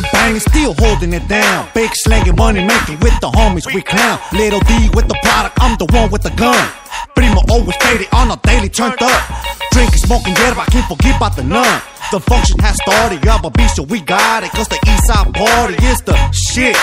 here banging, still holding it down. Big slanging, money making with the homies we clown. Little D with the product, I'm the one with the gun. Primo always faded on a daily turned up. Drinking, smoking, yerba, can't forget about the nun. The function has started, y'all but be so we got it. Cause the east side party is the shit.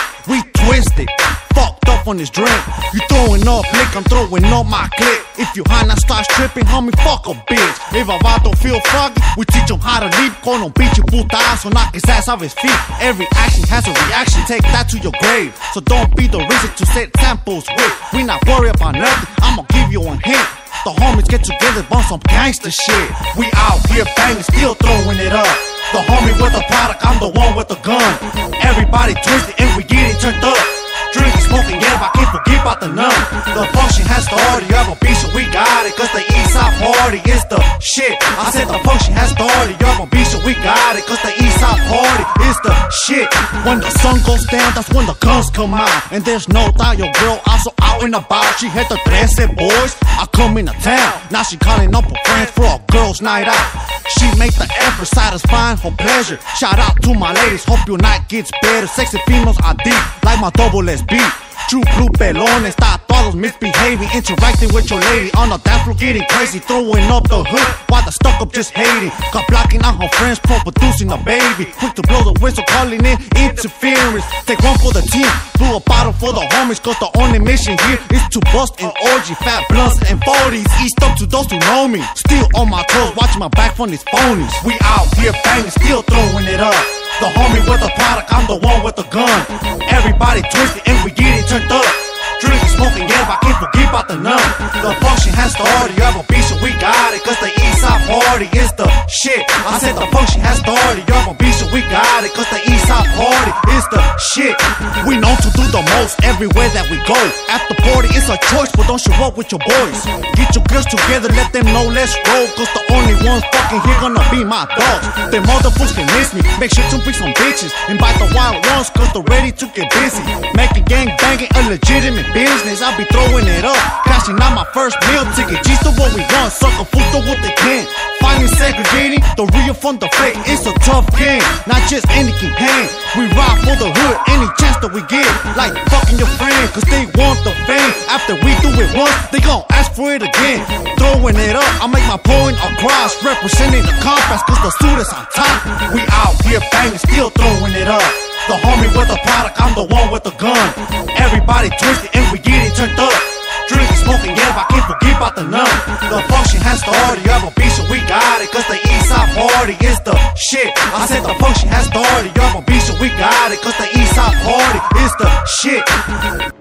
On this drink. You throwing up lick, I'm throwing up my clip. If you high, now start tripping, homie, fuck a bitch. If a vato feel froggy, we teach him how to leap. Con un pinche putazo, knock his ass off his feet. Every action has a reaction, take that to your grave. So don't be the reason to set samples with. We not worry about nothing, I'ma give you a hint. The homies get together, bump some gangster shit. We out here banging, still throwing it up. The homie with the product, I'm the one with the gun. Everybody twisted shit. I said the function has started, have a beat, so we got it. Cause the east side party is the shit. When the sun goes down, that's when the guns come out. And there's no doubt your girl also out and about. She had the 13 boys, I come into town. Now she calling up her friends for a girls' night out. She make the effort, satisfying her pleasure. Shout out to my ladies, hope your night gets better. Sexy females are deep, like my double S beat. True blue pelones, misbehaving, interacting with your lady on the dance floor, getting crazy, throwing up the hood while the stuck up just hating. Got blocking out her friends, pro producing a baby. Quick to blow the whistle, calling in interference. Take one for the team, blew a bottle for the homies, cause the only mission here is to bust an orgy. Fat blunts and 40s, east up to those who know me. Still on my toes, watching my back from these phonies. We out here banging, still throwing it up. The homie with the product, I'm the one with the gun. Everybody twisted and we get it turned up. Party is the shit. I said the function has started, have a beat, so we got it. Cause the east side party is the shit. We know to do the most everywhere that we go. At the party, it's a choice, but don't show up with your boys. Get your girls together, let them know, let's roll. Cause the only ones fucking here gonna be my dogs. Them motherfuckers can miss me. Make sure to bring some bitches. Invite the wild ones, cause they're ready to get busy. Making gang banging a legitimate business. I'll be throwing it up. Cashing out my first meal ticket. G's to what we want. Sucker food to what they can. Finally segregating the real from the fake. It's a tough game. Not just any can hang. We ride for the hood any chance that we get. Like fucking your friend, cause they want the fame. After we do it once, they gon' ask for it again. Throwing it up, I make my point across. Representing the compass, cause the is on top. We out here banging, still throwing it up. The homie with the product, I'm the one with the gun. Everybody twisted and we get it turned up. Smoking, yeah, I can't forget about the numb. The function has started, you have a beat, so we got it. Cause the east side party is the shit. I said the function has started, you have a beat, so we got it. Cause the east side party is the shit.